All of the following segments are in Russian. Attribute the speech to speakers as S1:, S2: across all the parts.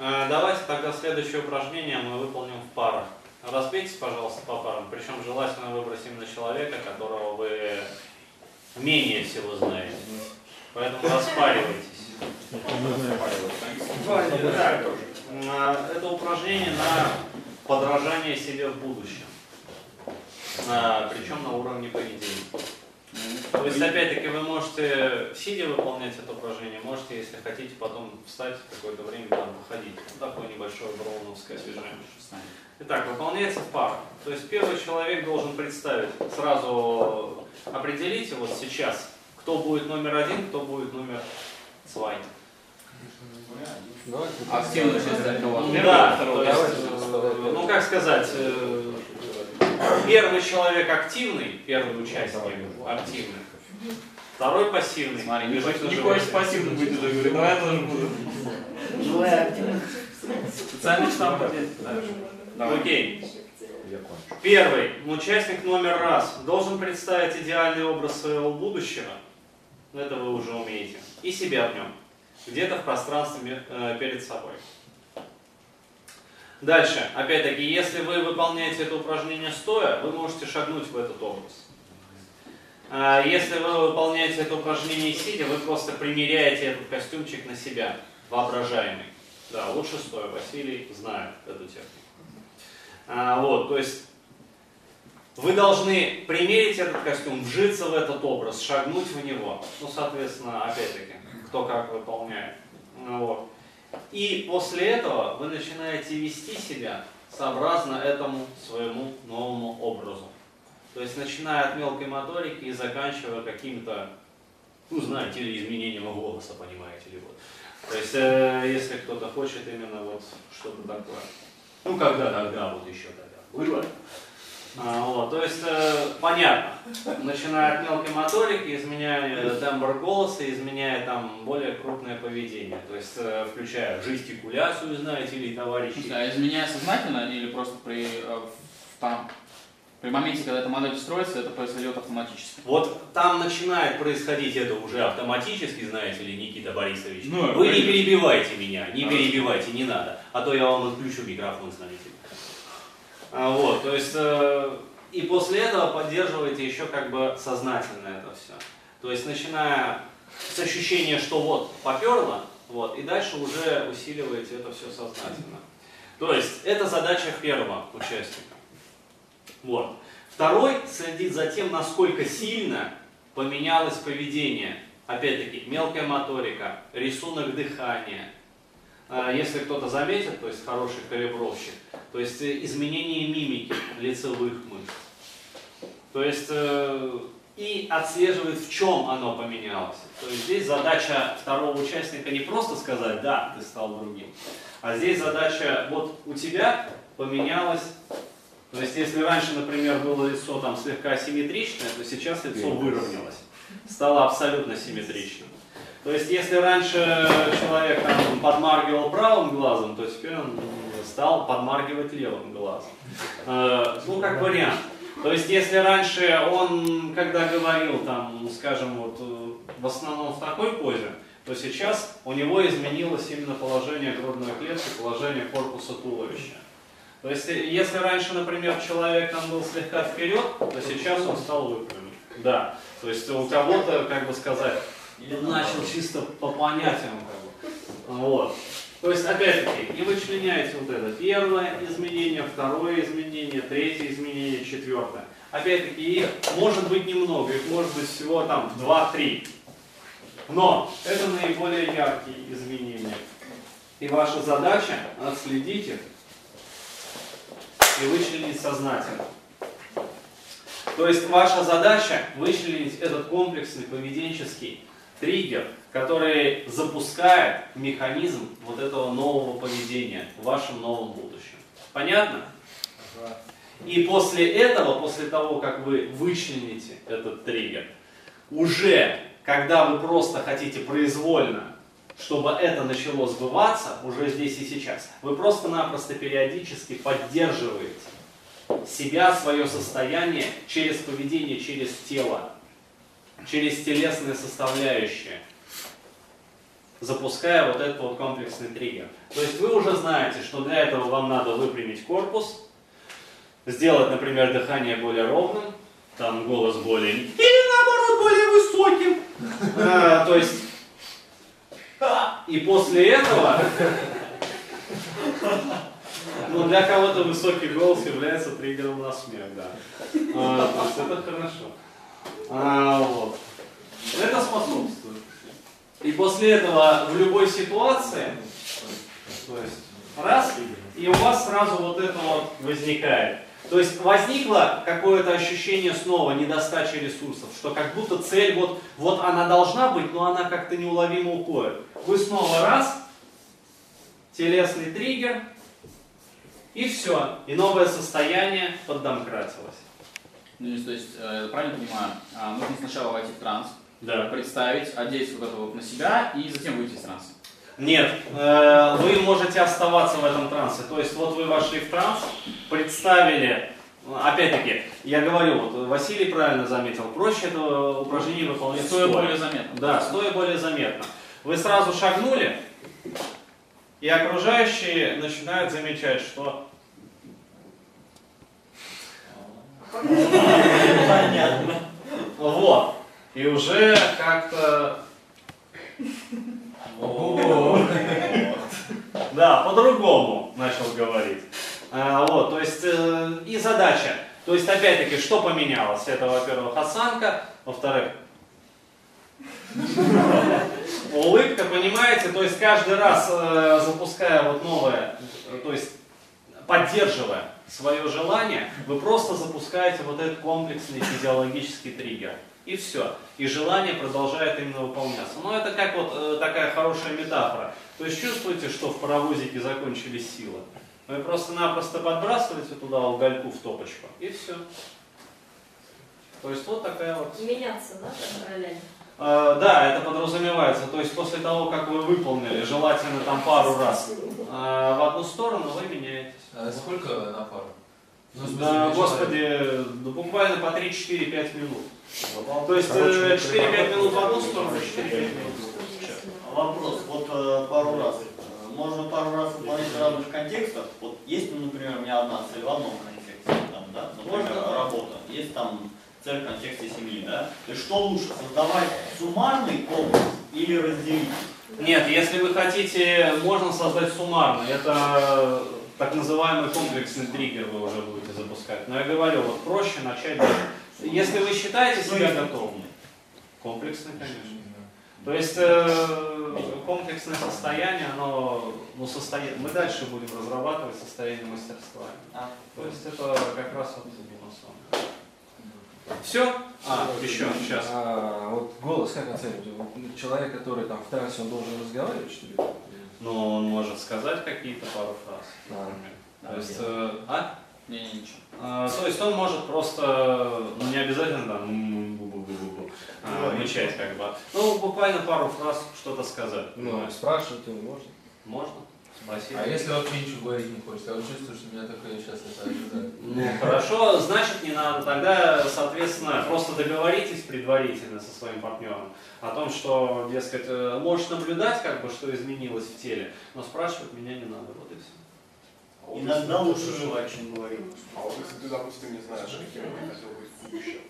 S1: Э, давайте тогда следующее упражнение мы выполним в парах. Разбейтесь, пожалуйста, по парам. Причем желательно выбрать именно человека, которого вы менее всего знаете. Поэтому распаривайтесь. Это упражнение на подражание себе в будущем. Э, Причем на уровне поведения. То есть, опять-таки, вы можете сидя выполнять это упражнение, можете, если хотите, потом встать какое-то время там походить. Вот такое небольшое броуновское движение. Итак, выполняется в парах. То есть первый человек должен представить, сразу определите вот сейчас, кто будет номер один, кто будет номер свай.
S2: Активно сейчас для кого?
S1: Ну, да, то есть, э, ну как сказать, э, первый человек активный, первый участник активный, второй пассивный.
S2: Смотри, не хочешь, хочешь пассивным быть уже, говорит, давай я тоже буду.
S3: Желаю активных.
S2: Специальный штамп.
S1: Окей. Первый участник номер раз должен представить идеальный образ своего будущего. Это вы уже умеете. И себя в нем. Где-то в пространстве э, перед собой. Дальше, опять-таки, если вы выполняете это упражнение стоя, вы можете шагнуть в этот образ. А Если вы выполняете это упражнение сидя, вы просто примеряете этот костюмчик на себя, воображаемый. Да, лучше стоя. Василий знает эту технику. А, вот, то есть вы должны примерить этот костюм, вжиться в этот образ, шагнуть в него. Ну, соответственно, опять-таки, кто как выполняет. Ну, вот. И после этого вы начинаете вести себя сообразно этому своему новому образу. То есть начиная от мелкой моторики и заканчивая каким-то, ну знаете, или изменением голоса, понимаете ли вот. То есть, э, если кто-то хочет именно вот что-то такое. Ну, когда тогда, вот еще тогда. Было. А, вот, то есть, э, понятно. Начиная от мелкой моторики, изменяя тембр голоса, изменяя там более крупное поведение. То есть, э, включая жестикуляцию, знаете ли, товарищи.
S2: А изменяя сознательно или просто при, э, там, при моменте, когда эта модель строится, это произойдет автоматически?
S1: Вот там начинает происходить это уже автоматически, знаете ли, Никита Борисович.
S2: Ну,
S1: Вы не
S2: конечно.
S1: перебивайте меня, не
S2: Хорошо.
S1: перебивайте, не надо, а то я вам отключу микрофон. А, вот, то есть, э, и после этого поддерживаете еще как бы сознательно это все. То есть, начиная с ощущения, что вот, поперло, вот, и дальше уже усиливаете это все сознательно. То есть, это задача первого участника. Вот. Второй следит за тем, насколько сильно поменялось поведение. Опять-таки, мелкая моторика, рисунок дыхания. А, Если кто-то заметит, то есть хороший калибровщик, то есть э, изменение мимики лицевых мышц. То есть э, и отслеживает, в чем оно поменялось. То есть здесь задача второго участника не просто сказать, да, ты стал другим, а здесь задача, вот у тебя поменялось то есть, если раньше, например, было лицо там слегка асимметричное, то сейчас лицо выровнялось, стало абсолютно симметричным. То есть, если раньше человек там, подмаргивал правым глазом, то теперь он стал подмаргивать левым глазом. Э, ну, как вариант. То есть, если раньше он, когда говорил, там, скажем, вот, э, в основном в такой позе, то сейчас у него изменилось именно положение грудной клетки, положение корпуса туловища. То есть, э, если раньше, например, человек там был слегка вперед, то сейчас он стал выпрямлен. Да. То есть у кого-то, как бы сказать, начал чисто по понятиям, как бы. Вот. То есть, опять-таки, и вычленяете вот это первое изменение, второе изменение, третье изменение, четвертое. Опять-таки, их может быть немного, их может быть всего там 2-3. Но это наиболее яркие изменения. И ваша задача отследить их и вычленить сознательно. То есть ваша задача вычленить этот комплексный поведенческий триггер, который запускает механизм вот этого нового поведения в вашем новом будущем. Понятно? И после этого, после того, как вы вычлените этот триггер, уже когда вы просто хотите произвольно, чтобы это начало сбываться уже здесь и сейчас, вы просто-напросто периодически поддерживаете себя, свое состояние через поведение, через тело, через телесные составляющие. запуская вот этот вот комплексный триггер. То есть вы уже знаете, что для этого вам надо выпрямить корпус, сделать, например, дыхание более ровным, там голос более... Или наоборот, более высоким. А, то есть... И после этого... Ну, для кого-то высокий голос является триггером на смех, да. А, то есть это хорошо. А, вот. Это способствует. И после этого в любой ситуации, то есть раз, и у вас сразу вот это вот возникает. То есть возникло какое-то ощущение снова недостачи ресурсов, что как будто цель вот, вот она должна быть, но она как-то неуловимо уходит. Вы снова раз, телесный триггер, и все. И новое состояние поддомкратилось.
S2: Ну, то есть, э, правильно понимаю, а, нужно сначала войти в транс,
S1: Да.
S2: представить, одеть вот это вот на себя и затем выйти из транса.
S1: Нет, э, вы можете оставаться в этом трансе. То есть вот вы вошли в транс, представили, опять-таки, я говорю, вот Василий правильно заметил, проще это упражнение выполнять
S2: Стоя
S1: стоя.
S2: более заметно.
S1: Да, стоя более заметно. Вы сразу шагнули, и окружающие начинают замечать, что
S3: Понятно.
S1: вот, и уже как-то Да, по-другому начал говорить. А, вот, то есть э, и задача. То есть опять-таки, что поменялось? Это, во-первых, осанка, во-вторых, улыбка, понимаете? То есть каждый раз э, запуская вот новое, то есть поддерживая свое желание, вы просто запускаете вот этот комплексный физиологический триггер. И все. И желание продолжает именно выполняться. Но это как вот э, такая хорошая метафора. То есть чувствуете, что в паровозике закончились силы? Вы просто-напросто подбрасываете туда угольку в топочку, и все. То есть вот такая вот...
S4: Меняться, да, параллельно?
S1: Э, да, это подразумевается. То есть после того, как вы выполнили, желательно там пару раз э, в одну сторону, вы меняетесь.
S5: А сколько на пару? Ну, в смысле,
S1: Да, господи, ну, буквально по 3-4-5 минут. То есть
S6: Короче,
S1: э, 4-5 минут в одну сторону, 4-5 минут.
S3: Вопрос, вот э, пару раз. Можно пару раз выполнять в разных контекстах. Вот есть, ну, например, у меня одна цель в одном контексте, там, да, например,
S1: Можно.
S3: работа. Есть там цель в контексте семьи, да. То есть что лучше, создавать суммарный комплекс или разделить?
S1: Нет, если вы хотите, можно создать суммарно. Это так называемый комплексный триггер вы уже будете запускать. Но я говорю, вот проще начать. Если вы считаете себя готовым, комплексный, конечно. То есть э, комплексное состояние, оно, ну, состояние, мы дальше будем разрабатывать состояние мастерства.
S3: А,
S1: То есть это как раз вот самое. Все? А, еще, сейчас.
S6: А, вот голос как оцениваете? Вот Человек, который там в трансе, он должен разговаривать, что ли?
S1: Ну, он может сказать какие-то пару фраз.
S6: А.
S1: например. То есть, э, а?
S2: Не, не, ничего.
S1: А, То есть он может просто, ну не обязательно там м, бу-бу-бу-бу-бу, а, мычать как бы. Ну, буквально пару фраз что-то сказать.
S6: Ну, спрашивать его можно.
S1: Можно? Спросить.
S5: А если вообще ничего говорить не хочется? Я вот чувствую, что меня такое сейчас это ожидает.
S1: Ну, хорошо, значит не надо. Тогда, соответственно, просто договоритесь предварительно со своим партнером о том, что, дескать, э, можешь наблюдать, как бы, что изменилось в теле, но спрашивать меня не надо. Вот и все.
S7: А
S3: Иногда
S7: если-
S3: лучше желать, чем говорить.
S7: А вот если ты, допустим, не знаешь, каким ты хотел быть в будущем,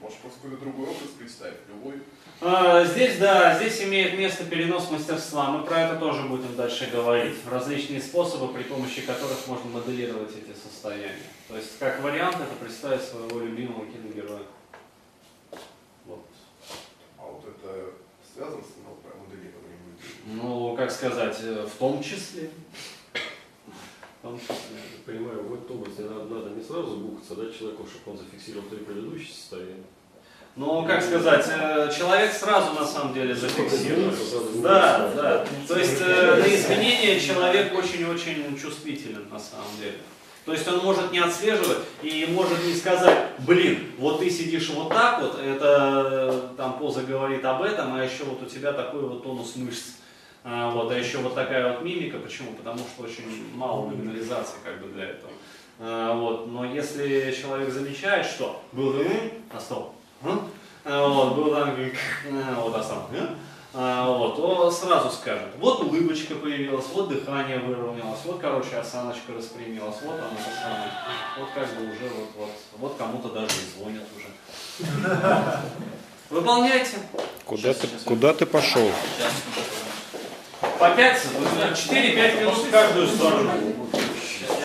S7: просто какой-то другой образ представить, любой.
S1: А, Здесь, да, здесь имеет место перенос мастерства. Мы про это тоже будем дальше говорить. Различные способы, при помощи которых можно моделировать эти состояния. То есть, как вариант, это представить своего любимого киногероя. Вот.
S7: А вот это связано с моделированием.
S1: Ну, как сказать, э, в том числе. Числе.
S8: Понимаю, в эту область надо, надо не сразу бухаться, да, человеку, чтобы он зафиксировал три предыдущие состояния.
S1: Ну, как сказать, э, человек сразу на самом деле зафиксирует. Да, да. То есть э, на изменения человек очень-очень чувствителен на самом деле. То есть он может не отслеживать и может не сказать, блин, вот ты сидишь вот так вот, это э, там поза говорит об этом, а еще вот у тебя такой вот тонус мышц. А, вот, а еще вот такая вот мимика. Почему? Потому что очень мало номинализации как бы для этого. А, вот. Но если человек замечает, что был «м», а стоп, «м», а, вот, был там, вот, а сам, а, вот, то сразу скажет, вот улыбочка появилась, вот дыхание выровнялось, вот, короче, осаночка распрямилась, вот оно то самое. Вот как бы уже вот, вот, вот кому-то даже и звонят уже. Выполняйте.
S4: Куда ты, куда ты пошел?
S2: Сейчас.
S1: По 5, 4-5 минут в каждую сторону.